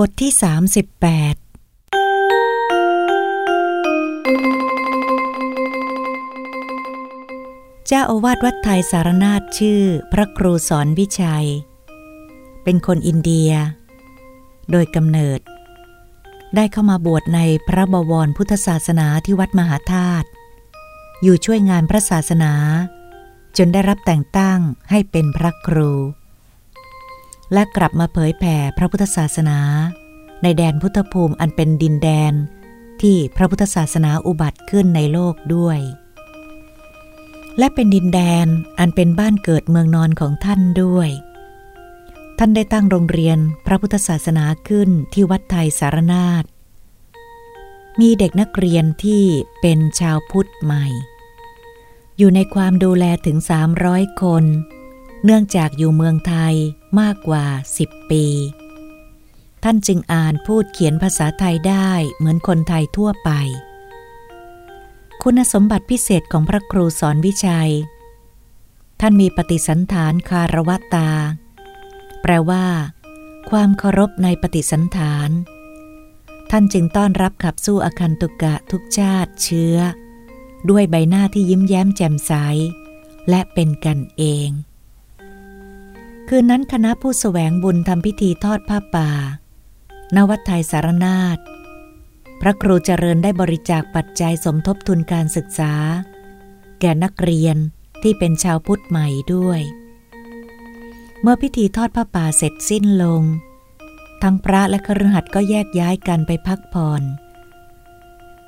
บทที่ 38 เจ้าอาวาสวัดไทยสารนาถชื่อพระครูสอนวิชัย เป็นคนอินเดีย โดยกำเนิด ได้เข้ามาบวชในพระบวรพุทธศาสนาที่วัดมหาธาตุ อยู่ช่วยงานพระศาสนา จนได้รับแต่งตั้งให้เป็นพระครู และกลับมาเผยแผ่พระพุทธศาสนา ในแดนพุทธภูมิอันเป็นดินแดนที่พระพุทธศาสนาอุบัติขึ้นในโลกด้วย และเป็นดินแดนอันเป็นบ้านเกิดเมืองนอนของท่านด้วย ท่านได้ตั้งโรงเรียนพระพุทธศาสนาขึ้นที่วัดไทยสารนาฏมีเด็กนักเรียนที่เป็นชาวพุทธใหม่ อยู่ในความดูแลถึง 300 คน เนื่องจากอยู่เมืองไทยมากกว่าสิบปี ท่านจึงอ่านพูดเขียนภาษาไทยได้เหมือนคนไทยทั่วไป คุณสมบัติพิเศษของพระครูสอนวิชัย ท่านมีปฏิสันฐานคารวตา แปลว่า ความเคารพในปฏิสันฐาน ท่านจึงต้อนรับขับสู้อคันตุกะทุกชาติเชื้อ ด้วยใบหน้าที่ยิ้มแย้มแจ่มใส และเป็นกันเอง คืนนั้นคณะผู้สแสวงบุญทำพิธีทอดผ้าป่านวัดไทยสารนาฏพระครูเจริญได้บริจาคปัจจัยสมทบทุนการศึกษา แก่นักเรียนที่เป็นชาวพุทธใหม่ด้วย เมื่อพิธีทอดผ้าป่าเสร็จสิ้นลง ทั้งพระและครหัสก็แยกย้ายกันไปพักผ่อน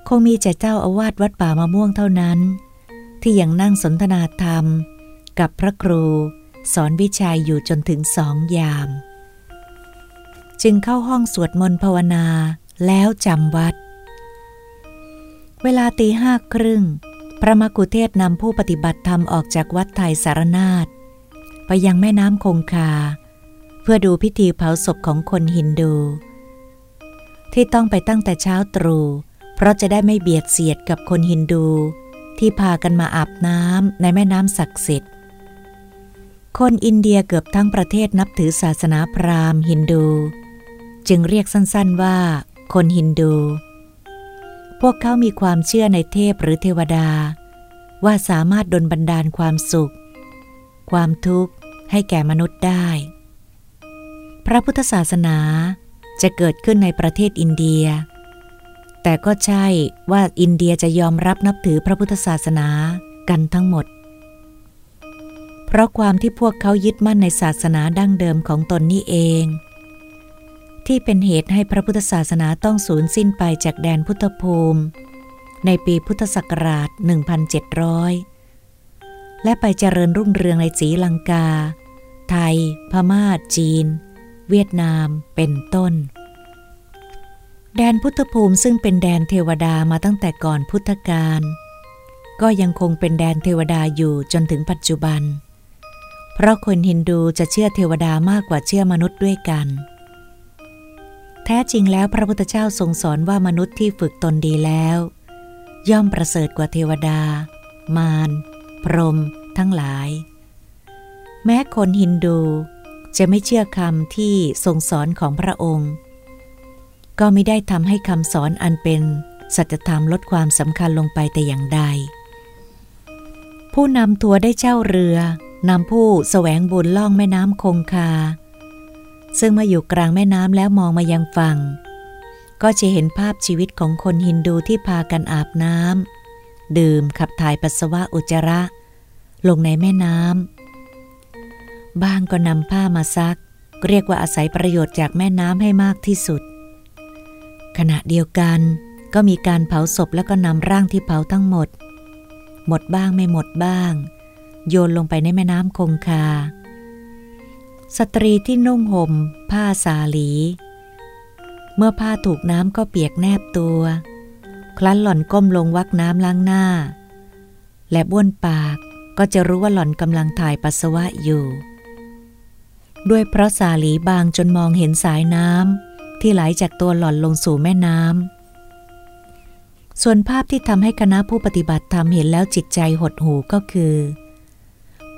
คงมีแต่เจ้าอาวาสวัดป่ามะม่วงเท่านั้น ที่ยังนั่งสนทนาธรรมกับพระครู สอนวิชัยอยู่จนถึงสองยาม จึงเข้าห้องสวดมนต์ภาวนาแล้วจำวัด เวลาตีห้าครึ่ง พระมกุเทศนำผู้ปฏิบัติธรรมออกจากวัดไทยสารนาฏไปยังแม่น้ำคงคา เพื่อดูพิธีเผาศพของคนฮินดู ที่ต้องไปตั้งแต่เช้าตรู่เพราะจะได้ไม่เบียดเสียดกับคนฮินดู ที่พากันมาอาบน้ำในแม่น้ำศักดิ์สิทธิ์ คนอินเดียเกือบทั้งประเทศนับถือศาสนาพราหมณ์ฮินดู จึงเรียกสั้นๆว่า คนฮินดู พวกเขามีความเชื่อในเทพหรือเทวดา ว่าสามารถดลบันดาลความสุข ความทุกข์ให้แก่มนุษย์ได้ พระพุทธศาสนาจะเกิดขึ้นในประเทศอินเดีย แต่ก็ใช่ว่าอินเดียจะยอมรับนับถือพระพุทธศาสนากันทั้งหมด เพราะความที่พวกเขายึดมั่นในศาสนาดั้งเดิมของตนนี่เอง ที่เป็นเหตุให้พระพุทธศาสนาต้องสูญสิ้นไปจากแดนพุทธภูมิ ในปีพุทธศักราช 1700 และไปเจริญรุ่งเรืองในสีลังกา ไทย พมา่า จีน เวียดนาม เป็นต้น แดนพุทธภูมิซึ่งเป็นแดนเทวดามาตั้งแต่ก่อนพุทธกาลก็ยังคงเป็นแดนเทวดาอยู่จนถึงปัจจุบัน เพราะคนฮินดูจะเชื่อเทวดามากกว่าเชื่อมนุษย์ด้วยกัน แท้จริงแล้วพระพุทธเจ้าทรงสอนว่ามนุษย์ที่ฝึกตนดีแล้ว ย่อมประเสริฐกว่าเทวดา มารพรหมทั้งหลาย แม้คนฮินดูจะไม่เชื่อคำที่ทรงสอนของพระองค์ ก็ไม่ได้ทำให้คำสอนอันเป็นสัจธรรมลดความสำคัญลงไปแต่อย่างใด ผู้นำทัวร์ได้เช่าเรือ นำผู้สแสวงบุญล่องแม่น้ำคงคา ซึ่งมาอยู่กลางแม่น้ำแล้วมองมายังฝั่ง ก็จะเห็นภาพชีวิตของคนฮินดูที่พากันอาบน้ำดื่มขับถ่ายปัสสาวะอุจจาระ ลงในแม่น้ำบางก็นำผ้ามาซัก เรียกว่าอาศัยประโยชน์จากแม่น้ำให้มากที่สุด ขณะเดียวกันก็มีการเผาศพแล้วก็นำร่างที่เผาทั้งหมด หมดบ้างไม่หมดบ้าง โยนลงไปในแม่น้ำคงคา สตรีที่นุ่งห่ม ผ้าสาลี เมื่อผ้าถูกน้ำก็เปียกแนบตัว คลั้นหล่อนก้มลงวักน้ำล้างหน้า และบ้วนปากก็จะรู้ว่าหล่อนกำลังถ่ายปัสสาวะอยู่ ด้วยเพราะสาลีบางจนมองเห็นสายน้ำที่ไหลจากตัวหล่อนลงสู่แม่น้ำส่วนภาพที่ทำให้คณะผู้ปฏิบัติธรรมเห็นแล้วจิตใจหดหูก็คือ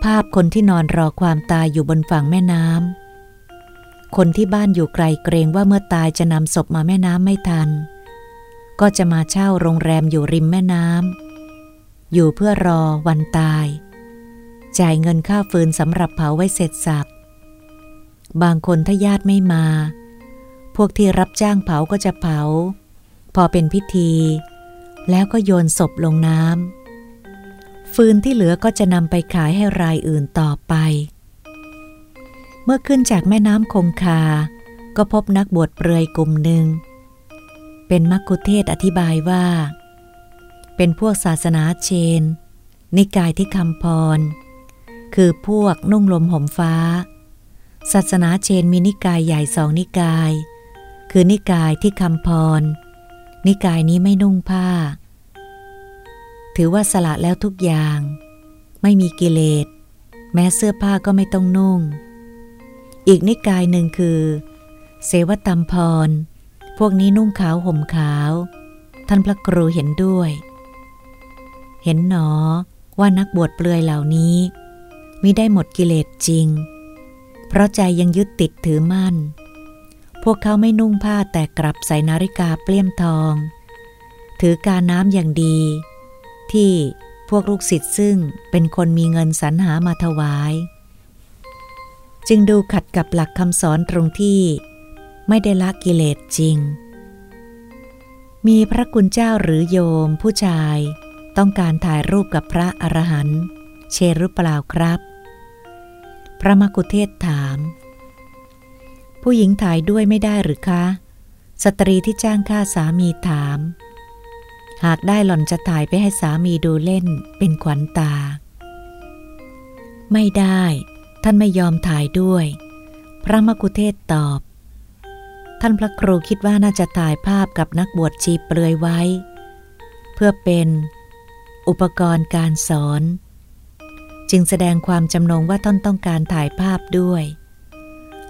ภาพคนที่นอนรอความตายอยู่บนฝั่งแม่น้ำ คนที่บ้านอยู่ไกลเกรงว่าเมื่อตายจะนำศพมาแม่น้ำไม่ทัน ก็จะมาเช่าโรงแรมอยู่ริมแม่น้ำ อยู่เพื่อรอวันตาย จ่ายเงินค่าฟืนสำหรับเผาไว้เสร็จสับ บางคนถ้าญาติไม่มา พวกที่รับจ้างเผาก็จะเผา พอเป็นพิธี แล้วก็โยนศพลงน้ำ ฟืนที่เหลือก็จะนำไปขายให้รายอื่นต่อไป เมื่อขึ้นจากแม่น้ำคงคา ก็พบนักบวชเปลือยกลุ่มหนึ่ง เป็นมักคุเทศอธิบายว่า เป็นพวกศาสนาเชน นิกายที่คำพร คือพวกนุ่งลมห่มฟ้า ศาสนาเชนมีนิกายใหญ่สองนิกาย คือนิกายที่คำพร นิกายนี้ไม่นุ่งผ้า ถือว่าสละแล้วทุกอย่าง ไม่มีกิเลส แม้เสื้อผ้าก็ไม่ต้องนุ่ง อีกนิกายหนึ่งคือ เสวตัมพร พวกนี้นุ่งขาวห่มขาว ท่านพระครูเห็นด้วย เห็นหนอว่านักบวชเปลือยเหล่านี้มิได้หมดกิเลสจริง เพราะใจยังยึดติดถือมั่น พวกเขาไม่นุ่งผ้าแต่กลับใส่นาฬิกาเปลี่ยมทอง ถือการน้ำอย่างดี ที่พวกลูกศิษย์ซึ่งเป็นคนมีเงินสรรหามาถวาย จึงดูขัดกับหลักคำสอนตรงที่ไม่ได้ละกิเลสจริง มีพระกุณเจ้าหรือโยมผู้ชาย ต้องการถ่ายรูปกับพระอรหันต์เชหรือเปล่าครับ พระมกุเทศถาม ผู้หญิงถ่ายด้วยไม่ได้หรือคะ สตรีที่จ้างค่าสามีถาม หากได้หล่อนจะถ่ายไปให้สามีดูเล่นเป็นขวัญตา ไม่ได้ ท่านไม่ยอมถ่ายด้วย พระมกุเทศตอบ ท่านพระครูคิดว่าน่าจะถ่ายภาพกับนักบวชชีเปลือยไว้ เพื่อเป็นอุปกรณ์การสอน จึงแสดงความจำนงว่าท่านต้องการถ่ายภาพด้วย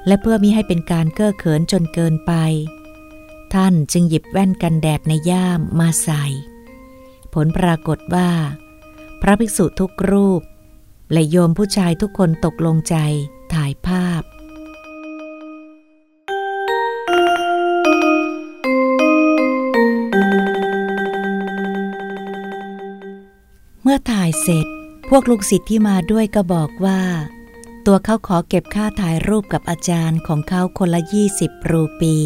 และเพื่อมิให้เป็นการเก้อเขินจนเกินไป ท่านจึงหยิบแว่นกันแดดในย่ามมาใส่ ผลปรากฏว่า พระภิกษุทุกรูป และโยมผู้ชายทุกคนตกลงใจถ่ายภาพเมื่อถ่ายเสร็จ พวกลูกศิษย์ที่มาด้วยก็บอกว่า ตัวเขาขอเก็บค่าถ่ายรูปกับอาจารย์ของเขาคนละยี่สิบรูปี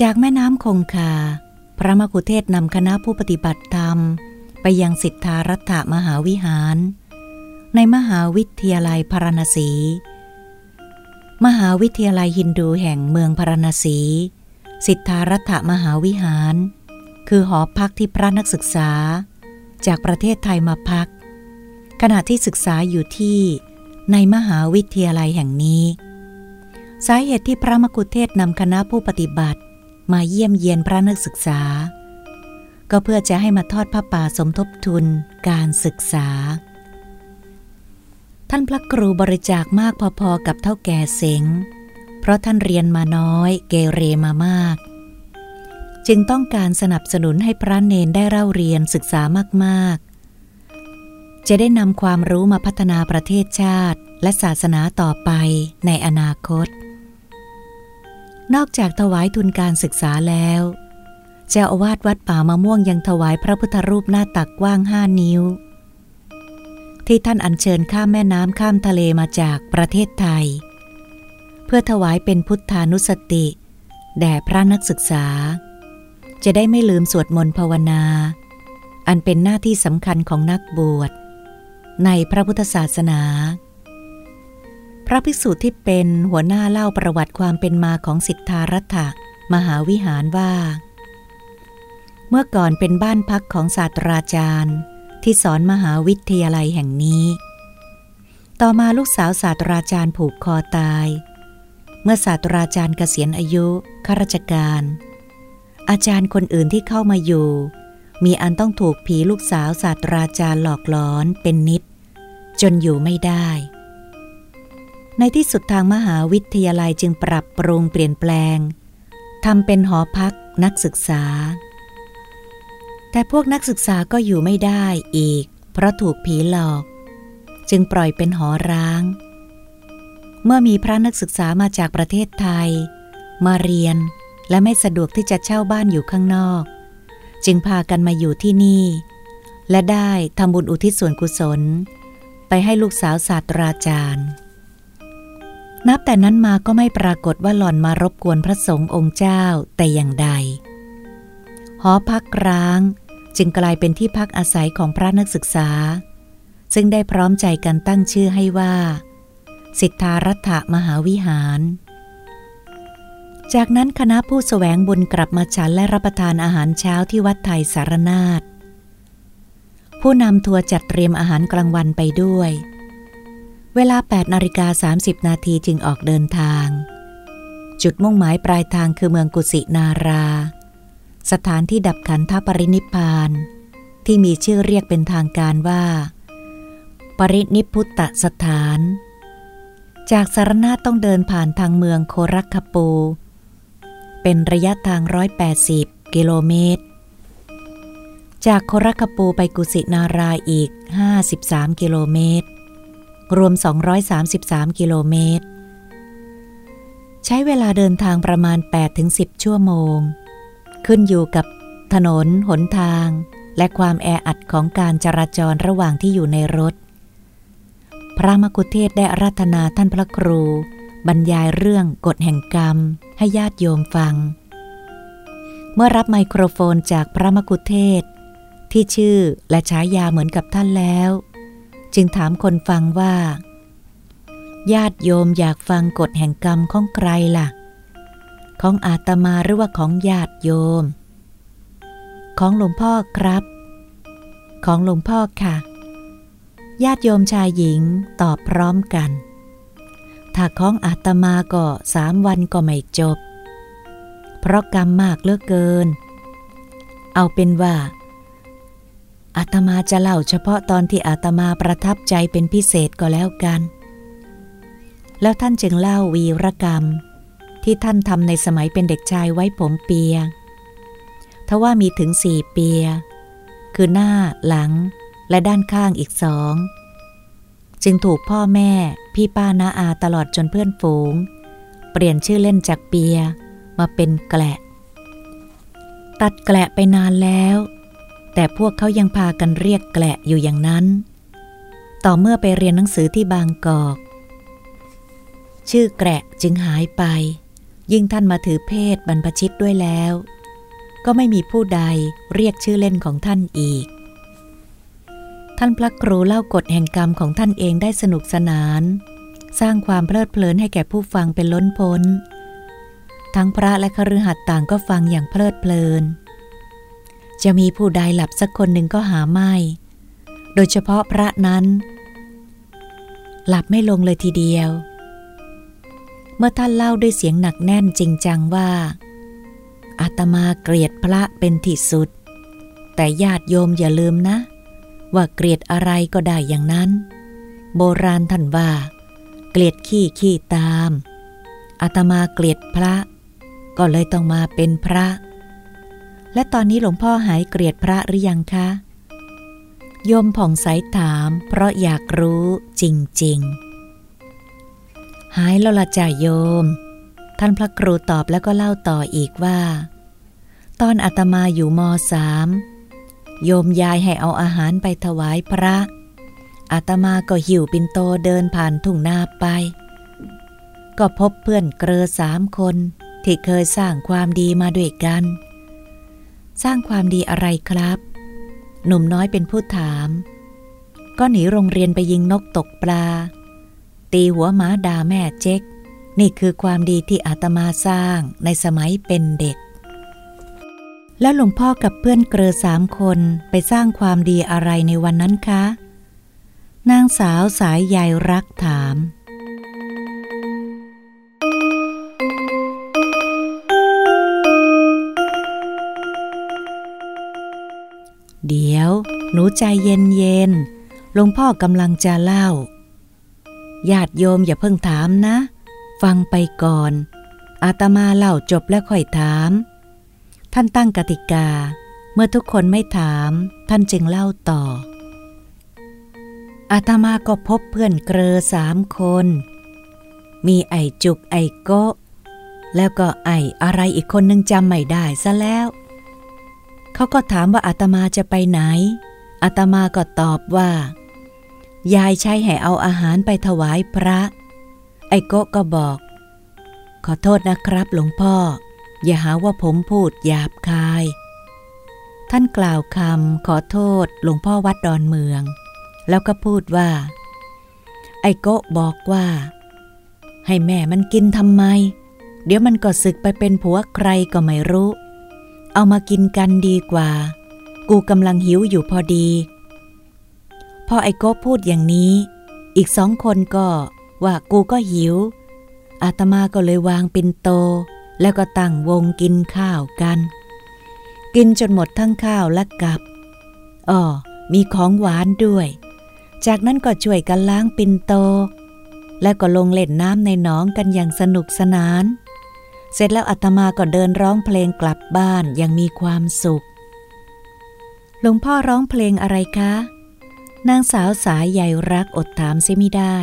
จากแม่น้ำคงคา พระมกุเทศนำคณะผู้ปฏิบัติธรรม ไปยังสิทธารัตมหาวิหาร ในมหาวิทยาลัยพาราณสี มหาวิทยาลัยฮินดูแห่งเมืองพาราณสี สิทธารัตมหาวิหาร คือหอพักที่พระนักศึกษา จากประเทศไทยมาพัก ขณะที่ศึกษาอยู่ที่ในมหาวิทยาลัยแห่งนี้ สาเหตุที่พระมกุเทศนำคณะผู้ปฏิบัติ มาเยี่ยมเยียนพระนักศึกษา ก็เพื่อจะให้มาทอดผ้าป่าสมทบทุนการศึกษา ท่านพระครูบริจาคมากพอๆกับเท่าแก่เสงเพราะท่านเรียนมาน้อยเกเรมามาก จึงต้องการสนับสนุนให้พระเนนได้เล่าเรียนศึกษามากๆ จะได้นำความรู้มาพัฒนาประเทศชาติและศาสนาต่อไปในอนาคต นอกจากถวายทุนการศึกษาแล้ว เจ้าอาวาสวัดป่ามะม่วงยังถวายพระพุทธรูปหน้าตักกว้างห้านิ้ว ที่ท่านอัญเชิญข้ามแม่น้ำข้ามทะเลมาจากประเทศไทย เพื่อถวายเป็นพุทธานุสติ แด่พระนักศึกษา จะได้ไม่ลืมสวดมนต์ภาวนา อันเป็นหน้าที่สำคัญของนักบวชในพระพุทธศาสนา ระภิกษุที่เป็นหัวหน้าเล่าประวัติความเป็นมาของสิทธารัตะมหาวิหารว่า เมื่อก่อนเป็นบ้านพักของศาสตราจารย์ ที่สอนมหาวิทยาลัยแห่งนี้ ต่อมาลูกสาวศาสตราจารย์ผูกคอตาย เมื่อศาสตราจารย์เกษียณอายุข้าราชการ อาจารย์คนอื่นที่เข้ามาอยู่ มีอันต้องถูกผีลูกสาวศาสตราจารย์หลอกหลอนเป็นนิด จนอยู่ไม่ได้ ในที่สุดทางมหาวิทยาลัยจึงปรับปรุงเปลี่ยนแปลงทำเป็นหอพักนักศึกษา แต่พวกนักศึกษาก็อยู่ไม่ได้อีก เพราะถูกผีหลอก จึงปล่อยเป็นหอร้าง เมื่อมีพระนักศึกษามาจากประเทศไทย มาเรียนและไม่สะดวกที่จะเช่าบ้านอยู่ข้างนอก จึงพากันมาอยู่ที่นี่ และได้ทำบุญอุทิศส่วนกุศล ไปให้ลูกสาวศาสตราจารย์ นับแต่นั้นมาก็ไม่ปรากฏว่าหล่อนมารบกวนพระสงฆ์องค์เจ้าแต่อย่างใด หอพักร้างจึงกลายเป็นที่พักอาศัยของพระนักศึกษา ซึ่งได้พร้อมใจกันตั้งชื่อให้ว่า สิทธารัตมหาวิหาร จากนั้นคณะผู้สแสวงบุญกลับมาฉันและรับประทานอาหารเช้าที่วัดไทยสารนาฏผู้นำทัวร์จัดเตรียมอาหารกลางวันไปด้วย เวลา8นาฬิกา30 นาทีจึงออกเดินทาง จุดมุ่งหมายปลายทางคือเมืองกุสินารา สถานที่ดับขันธปรินิพาน ที่มีชื่อเรียกเป็นทางการว่า ปรินิพุตตสถาน จากสารนาต้องเดินผ่านทางเมืองโครักคปู เป็นระยะทาง 180 กิโลเมตร จากโครักคปูไปกุสินาราอีก 53 กิโลเมตร รวม 233 กิโลเมตร ใช้เวลาเดินทางประมาณ 8-10 ชั่วโมง ขึ้นอยู่กับถนน หนทาง และความแออัดของการจราจรระหว่างที่อยู่ในรถ พระมกุเทศได้รัตนาท่านพระครู บรรยายเรื่องกฎแห่งกรรม ให้ญาติโยมฟัง เมื่อรับไมโครโฟนจากพระมกุเทศ ที่ชื่อและฉายาเหมือนกับท่านแล้ว จึงถามคนฟังว่า ญาติโยมอยากฟังกฎแห่งกรรมของใครล่ะ ของอาตมาหรือว่าของญาติโยม ของหลวงพ่อครับ ของหลวงพ่อค่ะ ญาติโยมชายหญิงตอบพร้อมกัน ถ้าของอาตมาก็สามวันก็ไม่จบ เพราะกรรมมากเลือกเกิน เอาเป็นว่า อาตมาจะเล่าเฉพาะตอนที่อาตมาประทับใจเป็นพิเศษก็แล้วกัน แล้วท่านจึงเล่าวีรกรรม ที่ท่านทำในสมัยเป็นเด็กชายไว้ผมเปียทว่ามีถึงสี่เปีย คือหน้าหลัง และด้านข้างอีกสองจึงถูกพ่อแม่ พี่ป้าน้าอาตลอดจนเพื่อนฝูง เปลี่ยนชื่อเล่นจากเปียมาเป็นแกละ ตัดแกละไปนานแล้ว แต่พวกเขายังพากันเรียกแกละอยู่อย่างนั้น ต่อเมื่อไปเรียนหนังสือที่บางกอก ชื่อแกละจึงหายไป ยิ่งท่านมาถือเพศบรรพชิตด้วยแล้ว ก็ไม่มีผู้ใดเรียกชื่อเล่นของท่านอีก ท่านพระครูเล่ากฎแห่งกรรมของท่านเองได้สนุกสนาน สร้างความเพลิดเพลินให้แก่ผู้ฟังเป็นล้นพ้น ทั้งพระและคฤหัสถ์ต่างก็ฟังอย่างเพลิดเพลิน จะมีผู้ใดหลับสักคนหนึ่งก็หาไม่ โดยเฉพาะพระนั้น หลับไม่ลงเลยทีเดียว เมื่อท่านเล่าด้วยเสียงหนักแน่นจริงจังว่าอาตมาเกลียดพระเป็นที่สุด แต่ญาติโยมอย่าลืมนะ ว่าเกลียดอะไรก็ได้อย่างนั้น โบราณท่านว่า เกลียดขี้ขี้ตามอาตมาเกลียดพระ ก็เลยต้องมาเป็นพระ และตอนนี้หลวงพ่อหายเกลียดพระหรือยังคะ โยมผ่องใสถาม เพราะอยากรู้จริง ๆ หายแล้วละจ่าโยม ท่านพระครูตอบแล้วก็เล่าต่ออีกว่า ตอนอาตมาอยู่มสามโยมยายให้เอาอาหารไปถวายพระ อาตมาก็หิวปินโตเดินผ่านทุ่งนาไป ก็พบเพื่อนเกลอสามคน ที่เคยสร้างความดีมาด้วยกัน สร้างความดีอะไรครับ หนุ่มน้อยเป็นผู้ถาม ก็หนีโรงเรียนไปยิงนกตกปลา ตีหัวหมาด่าแม่เจ๊ก นี่คือความดีที่อาตมาสร้างในสมัยเป็นเด็ก แล้วหลวงพ่อกับเพื่อนเกลือสามคนไปสร้างความดีอะไรในวันนั้นคะ นางสาวสายใยรักถาม หนูใจเย็นเย็นหลวงพ่อกำลังจะเล่า ญาติโยมอย่าเพิ่งถามนะ ฟังไปก่อน อาตมาเล่าจบแล้วค่อยถาม ท่านตั้งกติกา เมื่อทุกคนไม่ถาม ท่านจึงเล่าต่อ อาตมาก็พบเพื่อนเกลอสามคน มีไอจุกไอโกแล้วก็ไออะไรอีกคนนึงจำไม่ได้ซะแล้ว เขาก็ถามว่าอาตมาจะไปไหน อาตมาก็ตอบว่า ยายใช้ให้เอาอาหารไปถวายพระ ไอโกะก็บอก ขอโทษนะครับหลวงพ่อ อย่าหาว่าผมพูดหยาบคาย ท่านกล่าวคำขอโทษหลวงพ่อวัดดอนเมือง แล้วก็พูดว่า ไอโกะบอกว่า ให้แม่มันกินทำไม เดี๋ยวมันก็ศึกไปเป็นผัวใครก็ไม่รู้ เอามากินกันดีกว่า กูกำลังหิวอยู่พอดี พอไอโกะพูดอย่างนี้ อีกสองคนก็ว่ากูก็หิว อาตมาก็เลยวางปินโต แล้วก็ตั้งวงกินข้าวกัน กินจนหมดทั้งข้าวและกับอ๋อมีของหวานด้วย จากนั้นก็ช่วยกันล้างปินโต แล้วก็ลงเล่นน้ำในหนองกันอย่างสนุกสนาน เสร็จแล้วอาตมาก็เดินร้องเพลงกลับบ้านอย่างมีความสุข หลวงพ่อร้องเพลงอะไรคะ นางสาวสายใหญ่รักอดถามเสียไม่ได้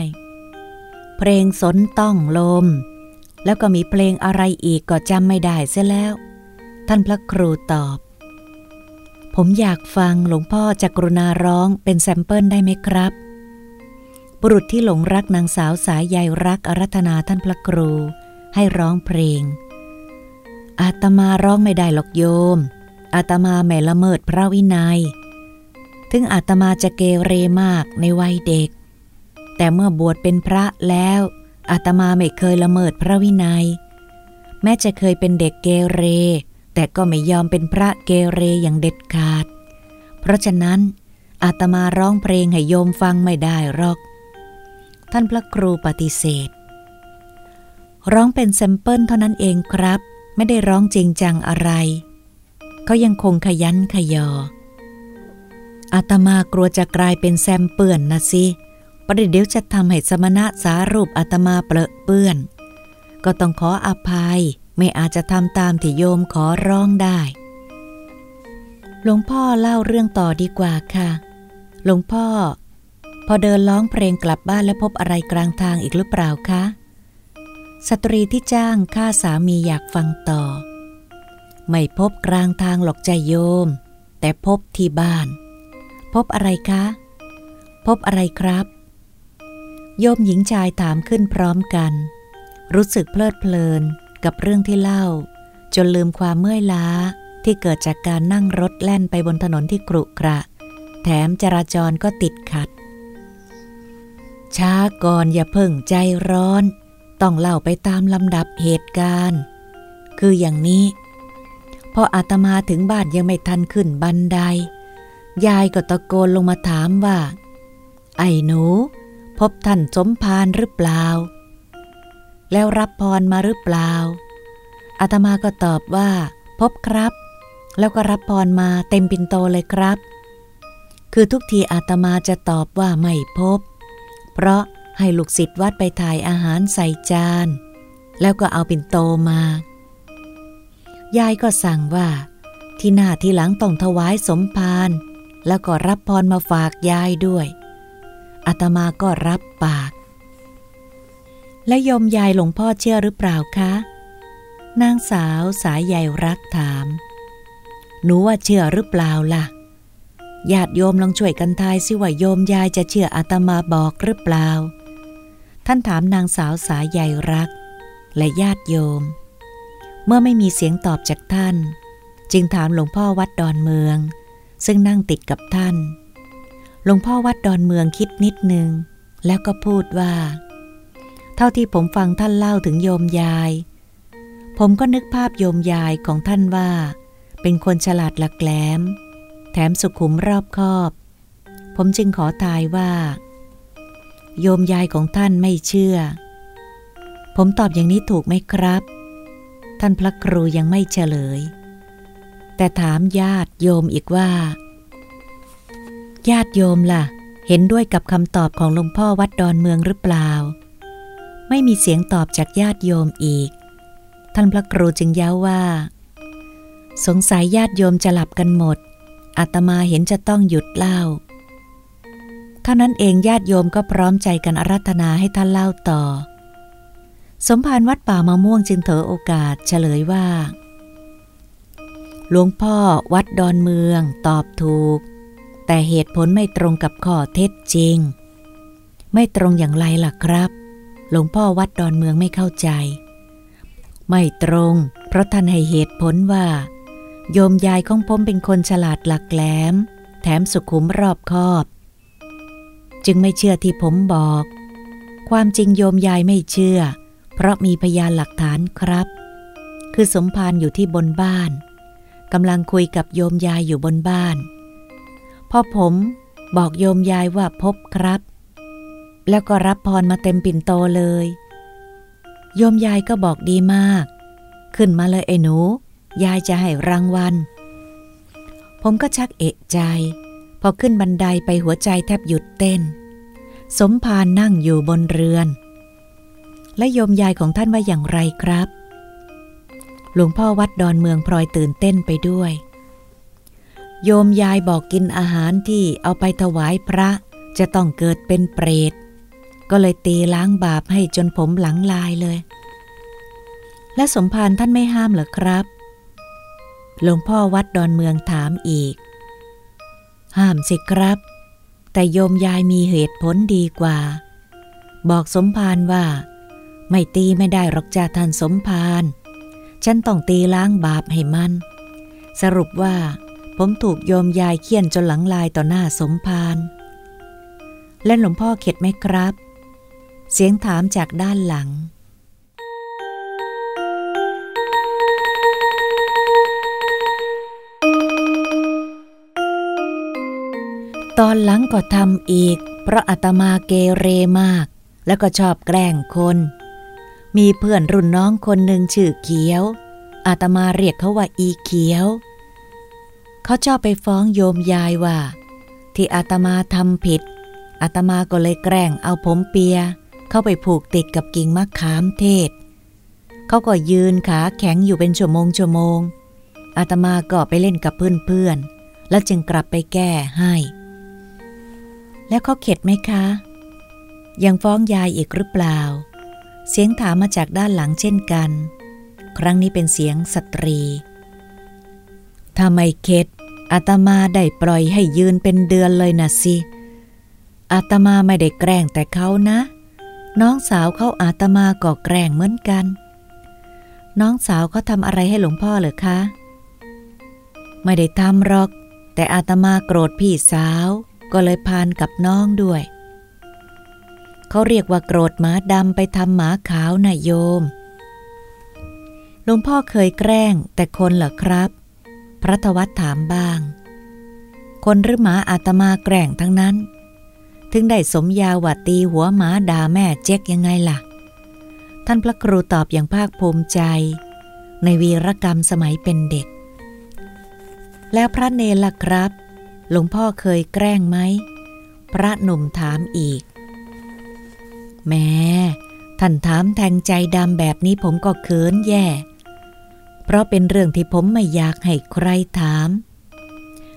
เพลงสนต้องลม แล้วก็มีเพลงอะไรอีกก็จำไม่ได้เสียแล้ว ท่านพระครูตอบ ผมอยากฟังหลวงพ่อจักรุณาร้องเป็นแซมเปิลได้ไหมครับ บุรุษที่หลงรักนางสาวสายใยรักอารัธนาท่านพระครู ให้ร้องเพลง อาตมาร้องไม่ได้หรอกโยม อาตมาแม่ละเมิดพระวินัย ถึงอาตมาจะเกเรมากในวัยเด็ก แต่เมื่อบวชเป็นพระแล้วอาตมาไม่เคยละเมิดพระวินัย แม้จะเคยเป็นเด็กเกเร แต่ก็ไม่ยอมเป็นพระเกเรอย่างเด็ดขาด เพราะฉะนั้นอาตมาร้องเพลงให้โยมฟังไม่ได้หรอก ท่านพระครูปฏิเสธ ร้องเป็น sample เท่านั้นเองครับ ไม่ได้ร้องจริงจังอะไร เขายังคงขยันขยอ อาตมากลัวจะกลายเป็นแซมเปื่อนนะสิ ประเดี๋ยวจะทำให้สมณะสารูปอาตมาเปรอะเปื้อน ก็ต้องขออภัยไม่อาจจะทำตามที่โยมขอร้องได้ หลวงพ่อเล่าเรื่องต่อดีกว่าค่ะ หลวงพ่อ พอเดินร้องเพลงกลับบ้านแล้วพบอะไรกลางทางอีกหรือเปล่าคะ สตรีที่จ้างข้าสามีอยากฟังต่อ ไม่พบกลางทางหรอกใจโยม แต่พบที่บ้าน พบอะไรคะ พบอะไรครับ โยมหญิงชายถามขึ้นพร้อมกัน รู้สึกเพลิดเพลินกับเรื่องที่เล่า จนลืมความเมื่อยล้าที่เกิดจากการนั่งรถแล่นไปบนถนนที่กรุกระ แถมจราจรก็ติดขัด ช้าก่อนอย่าเพิ่งใจร้อน ต้องเล่าไปตามลำดับเหตุการณ์ คืออย่างนี้ พออาตมาถึงบ้านยังไม่ทันขึ้นบันได ยายก็ตะโกนลงมาถามว่า ไอ้หนู พบท่านสมภารหรือเปล่า แล้วรับพรมาหรือเปล่าอาตมาก็ตอบว่า พบครับ แล้วก็รับพรมาเต็มปินโตเลยครับ คือทุกทีอาตมาจะตอบว่าไม่พบ เพราะให้ลูกศิษย์วัดไปถ่ายอาหารใส่จาน แล้วก็เอาปินโตมา ยายก็สั่งว่า ที่หน้าที่หลังต้องถวายสมภารแล้วก็รับพรมาฝากยายด้วย อาตมาก็รับปาก และยมยายหลวงพ่อเชื่อหรือเปล่าคะ นางสาวสายใยรักถาม หนูว่าเชื่อหรือเปล่าล่ะ ญาติโยมลองช่วยกันทายสิว่าโยมยายจะเชื่ออาตมาบอกหรือเปล่า ท่านถามนางสาวสายใยรัก และญาติโยม เมื่อไม่มีเสียงตอบจากท่าน จึงถามหลวงพ่อวัดดอนเมือง ซึ่งนั่งติดกับท่าน หลวงพ่อวัดดอนเมืองคิดนิดนึง แล้วก็พูดว่า เท่าที่ผมฟังท่านเล่าถึงโยมยาย ผมก็นึกภาพโยมยายของท่านว่า เป็นคนฉลาดหลักแหลม แถมสุขุมรอบคอบ ผมจึงขอทายว่า โยมยายของท่านไม่เชื่อ ผมตอบอย่างนี้ถูกไหมครับ ท่านพระครูยังไม่เฉลย แต่ถามญาติโยมอีกว่า ญาติโยมล่ะ เห็นด้วยกับคำตอบของหลวงพ่อวัดดอนเมืองหรือเปล่า ไม่มีเสียงตอบจากญาติโยมอีก ท่านพระครูจึงย้าว่า สงสัยญาติโยมจะหลับกันหมดอาตมาเห็นจะต้องหยุดเล่าเท่านั้นเองญาติโยมก็พร้อมใจกันอารัธนาให้ท่านเล่าต่อ สมภารวัดป่ามะม่วงจึงเถอโอกาสเฉลยว่า หลวงพ่อวัดดอนเมืองตอบถูก แต่เหตุผลไม่ตรงกับข้อเท็จจริง ไม่ตรงอย่างไรล่ะครับ หลวงพ่อวัดดอนเมืองไม่เข้าใจ ไม่ตรง เพราะท่านให้เหตุผลว่า โยมยายของผมเป็นคนฉลาดหลักแหลม แถมสุขุมรอบคอบ จึงไม่เชื่อที่ผมบอก ความจริงโยมยายไม่เชื่อ เพราะมีพยานหลักฐานครับ คือสมภารอยู่ที่บนบ้านกำลังคุยกับโยมยายอยู่บนบ้าน พอผมบอกโยมยายว่าพบครับ แล้วก็รับพรมาเต็มปิ่นโตเลย โยมยายก็บอกดีมาก ขึ้นมาเลยไอ้หนู ยายจะให้รางวัล ผมก็ชักเอะใจ พอขึ้นบันไดไปหัวใจแทบหยุดเต้น สมภารนั่งอยู่บนเรือน และโยมยายของท่านว่าอย่างไรครับ หลวงพ่อวัดดอนเมืองพลอยตื่นเต้นไปด้วย โยมยายบอกกินอาหารที่เอาไปถวายพระจะต้องเกิดเป็นเปรต ก็เลยตีล้างบาปให้จนผมหลังลายเลย และสมภารท่านไม่ห้ามเหรอครับ หลวงพ่อวัดดอนเมืองถามอีก ห้ามสิครับ แต่โยมยายมีเหตุผลดีกว่า บอกสมภารว่า ไม่ตีไม่ได้หรอกจ้าท่านสมภารฉันต้องตีล้างบาปให้มัน สรุปว่า ผมถูกโยมยายเคี่ยนจนหลังลายต่อหน้าสมภารและหลวงพ่อเข็ดไหมครับ เสียงถามจากด้านหลัง ตอนหลังก็ทำอีก เพราะอาตมาเกเรมาก แล้วก็ชอบแกล้งคน มีเพื่อนรุ่นน้องคนหนึ่งชื่อเขียว อาตมาเรียกเขาว่าอีเขียว เขาชอบไปฟ้องโยมยายว่า ที่อาตมาทำผิด อาตมาก็เลยแกล้งเอาผมเปีย เข้าไปผูกติดกับกิ่งมะขามเทศ เขาก็ยืนขาแข็งอยู่เป็นชั่วโมงชั่วโมง อาตมาก็ไปเล่นกับเพื่อนๆ แล้วจึงกลับไปแก้ให้ แล้วเขาเข็ดไหมคะ ยังฟ้องยายอีกหรือเปล่า เสียงถามมาจากด้านหลังเช่นกัน ครั้งนี้เป็นเสียงสตรีถ้าไม่เข็ดอาตมาได้ปล่อยให้ยืนเป็นเดือนเลยนะสิอาตมาไม่ได้แกล้งแต่เขานะ น้องสาวเขาอาตมาก็แกล้งเหมือนกัน น้องสาวเขาทำอะไรให้หลวงพ่อเหรอคะ ไม่ได้ทำหรอก แต่อาตมาโกรธพี่สาว ก็เลยพานกับน้องด้วย เขาเรียกว่าโกรธหมาดำไปทำหมาขาวนะโยม หลวงพ่อเคยแกล้งแต่คนเหรอครับ พระทวัตถามบ้าง คนหรือหมาอาตมาแกล้งทั้งนั้น ถึงได้สมยาวัตีหัวหมาด่าแม่เจ๊กยังไงล่ะ ท่านพระครูตอบอย่างภาคภูมิใจ ในวีรกรรมสมัยเป็นเด็ก แล้วพระเนรล่ะครับ หลวงพ่อเคยแกล้งไหม พระหนุ่มถามอีก แม่ท่านถามแทงใจดำแบบนี้ผมก็เขินแย่ เพราะเป็นเรื่องที่ผมไม่อยากให้ใครถาม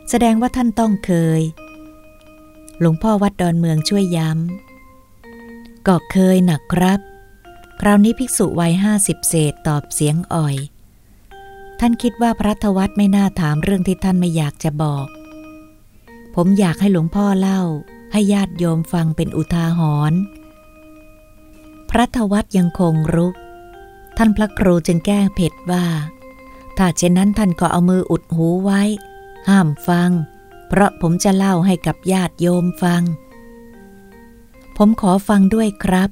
แสดงว่าท่านต้องเคย หลวงพ่อวัดดอนเมืองช่วยย้ำ ก็เคยหนักครับ คราวนี้ภิกษุวัยห้าสิบเศษตอบเสียงอ่อย ท่านคิดว่าพระทวัตไม่น่าถามเรื่องที่ท่านไม่อยากจะบอก ผมอยากให้หลวงพ่อเล่า ให้ญาติโยมฟังเป็นอุทาหรณ์ พระทวัตยังคงรุก ท่านพระครูจึงแก้เผ็ดว่า ถ้าเช่นนั้นท่านก็เอามืออุดหูไว้ ห้ามฟัง เพราะผมจะเล่าให้กับญาติโยมฟัง ผมขอฟังด้วยครับ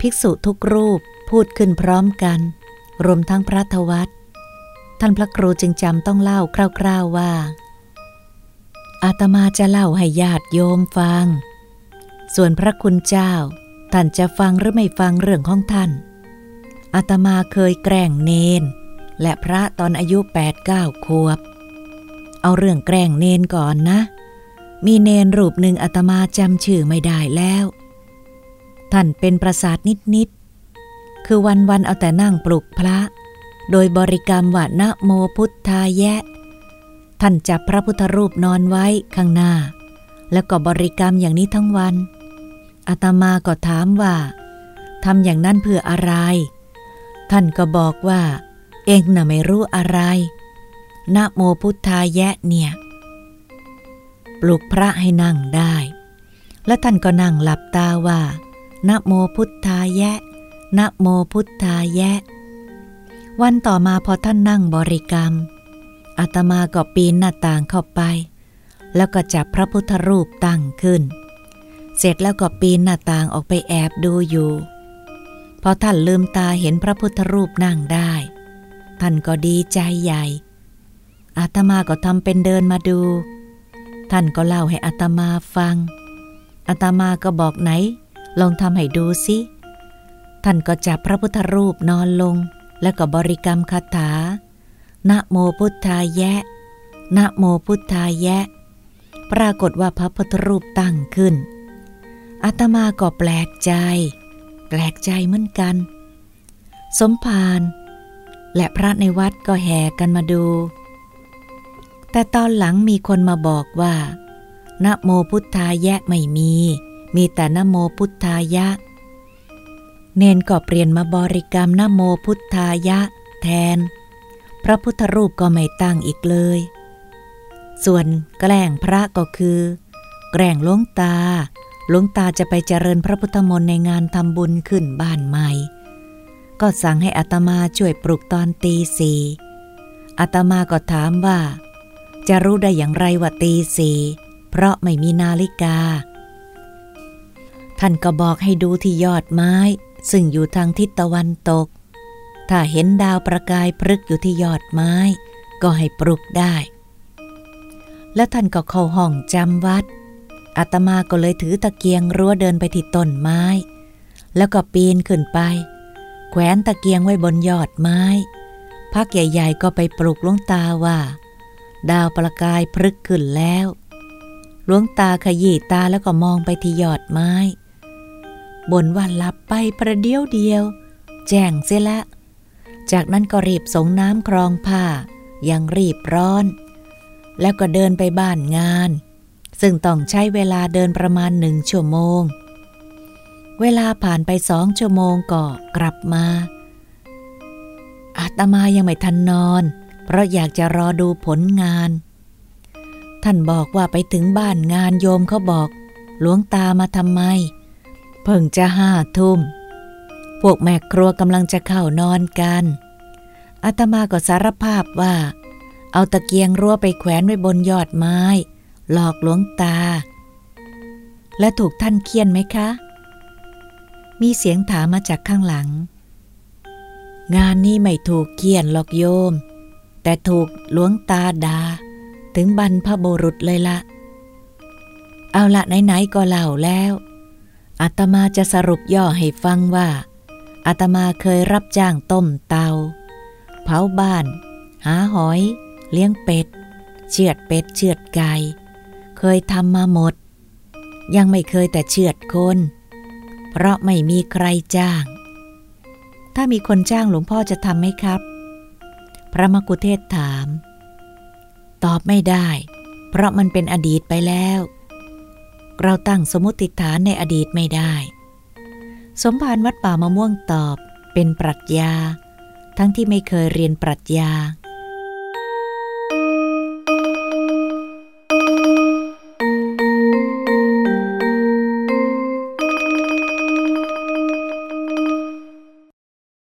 ภิกษุทุกรูปพูดขึ้นพร้อมกัน รวมทั้งพระทวัตท่านพระครูจึงจำต้องเล่าคร่าวๆว่า อาตมาจะเล่าให้ญาติโยมฟัง ส่วนพระคุณเจ้า ท่านจะฟังหรือไม่ฟังเรื่องของท่าน อาตมาเคยแกล้งเนน และพระตอนอายุแปดเก้าขวบ เอาเรื่องแกล้งเนนก่อนนะ มีเนนรูปหนึ่งอาตมาจำชื่อไม่ได้แล้ว ท่านเป็นประสาทนิดๆ คือวันวันเอาแต่นั่งปลุกพระ โดยบริกรรมว่านะโมพุทธายะ ท่านจับพระพุทธรูปนอนไว้ข้างหน้า แล้วก็บริกรรมอย่างนี้ทั้งวัน อาตมาก็ถามว่าทำอย่างนั้นเพื่ออะไร ท่านก็บอกว่า เองน่ะไม่รู้อะไรนะโมพุทธายะเนี่ย ปลุกพระให้นั่งได้ และท่านก็นั่งหลับตาว่านะโมพุทธายะนะโมพุทธายะ วันต่อมาพอท่านนั่งบริกรรม อาตมาก็ปีนหน้าต่างเข้าไป แล้วก็จับพระพุทธรูปตั้งขึ้น เสร็จแล้วก็ปีนหน้าต่างออกไปแอบดูอยู่ พอท่านลืมตาเห็นพระพุทธรูปนั่งได้ ท่านก็ดีใจใหญ่ อาตมาก็ทำเป็นเดินมาดู ท่านก็เล่าให้อาตมาฟัง อาตมาก็บอกไหน ลองทำให้ดูสิท่านก็จับพระพุทธรูปนอนลง แล้วก็บริกรรมคาถา นะโมพุทธายะ นะโมพุทธายะ ปรากฏว่าพระพุทธรูปตั้งขึ้น อาตมาก็แปลกใจ แปลกใจเหมือนกัน สมภารและพระในวัดก็แห่กันมาดู แต่ตอนหลังมีคนมาบอกว่านะโมพุทธายะไม่มี มีแต่นะโมพุทธายะ เนนก็เปลี่ยนมาบริกรรมนะโมพุทธายะ แทน พระพุทธรูปก็ไม่ตั้งอีกเลย ส่วนแกล้งพระก็คือ แกล้งลงตา หลวงตาจะไปเจริญพระพุทธมนต์ในงานทำบุญขึ้นบ้านใหม่ ก็สั่งให้อัตมาช่วยปลุกตอนตีสี่อัตมาก็ถามว่า จะรู้ได้อย่างไรว่าตีสี่เพราะไม่มีนาฬิกา ท่านก็บอกให้ดูที่ยอดไม้ ซึ่งอยู่ทางทิศตะวันตก ถ้าเห็นดาวประกายพรึกอยู่ที่ยอดไม้ ก็ให้ปลุกได้ แล้วท่านก็เข้าห้องจำวัด อาตมาก็เลยถือตะเกียงรั้วเดินไปที่ต้นไม้ แล้วก็ปีนขึ้นไป แขวนตะเกียงไว้บนยอดไม้ พักใหญ่ๆก็ไปปลุกหลวงตาว่า ดาวประกายพรึกขึ้นแล้วหลวงตาขยี้ตาแล้วก็มองไปที่ยอดไม้บนวันหลับไปประเดียวเดียว แจ้งเสียละ จากนั้นก็รีบสงน้ำครองผ้ายังรีบร้อน แล้วก็เดินไปบ้านงาน ซึ่งต้องใช้เวลาเดินประมาณหนึ่งชั่วโมง เวลาผ่านไปสองชั่วโมงก็กลับมา อาตมายังไม่ทันนอน เพราะอยากจะรอดูผลงาน ท่านบอกว่าไปถึงบ้านงานโยมเขาบอก หลวงตามาทำไม เพิ่งจะห้าทุ่ม พวกแม่ครัวกำลังจะเข้านอนกันอาตมาก็สารภาพว่า เอาตะเกียงรั้วไปแขวนไว้บนยอดไม้ หลอกหลวงตา และถูกท่านเคี่ยนไหมคะ มีเสียงถามมาจากข้างหลัง งานนี้ไม่ถูกเคี่ยนหลอกโยม แต่ถูกหลวงตาดา ถึงบรรพบุรุษเลยละ เอาละไหนๆก็เล่าแล้วอาตมาจะสรุปย่อให้ฟังว่าอาตมาเคยรับจ้างต้มเตา เผาบ้าน หาหอย เลี้ยงเป็ด เชือดเป็ด เชือดไก่ เคยทำมาหมด ยังไม่เคยแต่เชือดคน เพราะไม่มีใครจ้าง ถ้ามีคนจ้างหลวงพ่อจะทำไหมครับ พระมกุเทศถาม ตอบไม่ได้ เพราะมันเป็นอดีตไปแล้ว เราตั้งสมมติฐานในอดีตไม่ได้ สมภารวัดป่ามะม่วงตอบเป็นปรัชญา ทั้งที่ไม่เคยเรียนปรัชญา